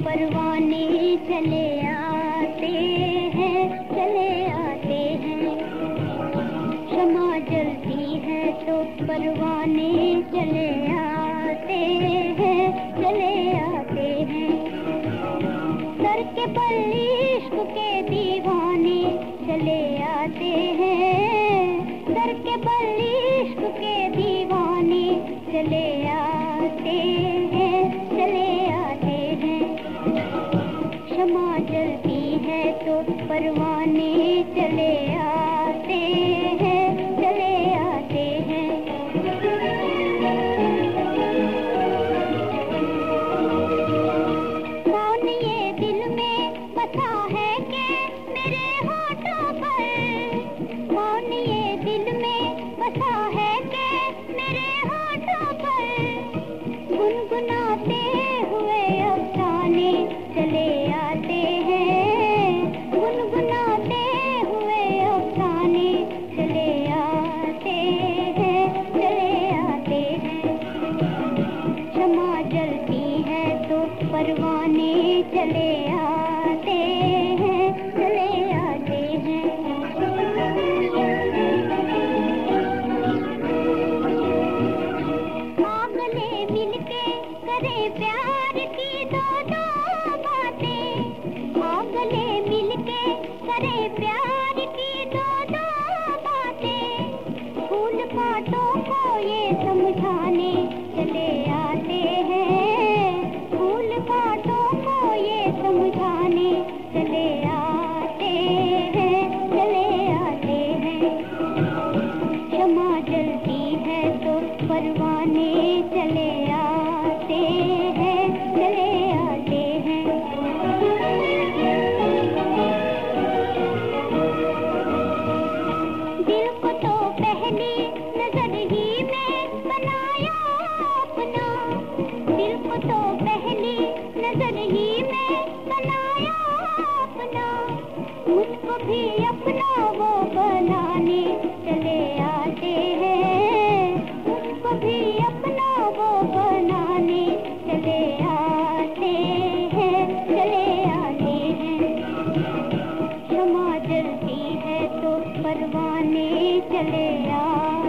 परवाने चले आते हैं, चले आते हैं। क्षमा जलती है तो परवाने चले आते हैं, चले आते हैं। सर के इश्क के दीवाने चले आते हैं। सर के पर परवाने चले आते हैं, चले आते हैं। कौन ये दिल में बसा है कि मेरे होठों पर? कौन ये दिल में बसा है कि परवाने चले आते हैं, चले आते हैं। आगले मिलके करे प्यार की दो दो बातें। आगले मिलके करे प्यार परवाने चले आते हैं, चले आते हैं। दिल को तो पहली नज़र ही में बनाया अपना। दिल को तो पहली नज़र ही में बनाया अपना। मुझको भी अपना वो परवाने चले आ।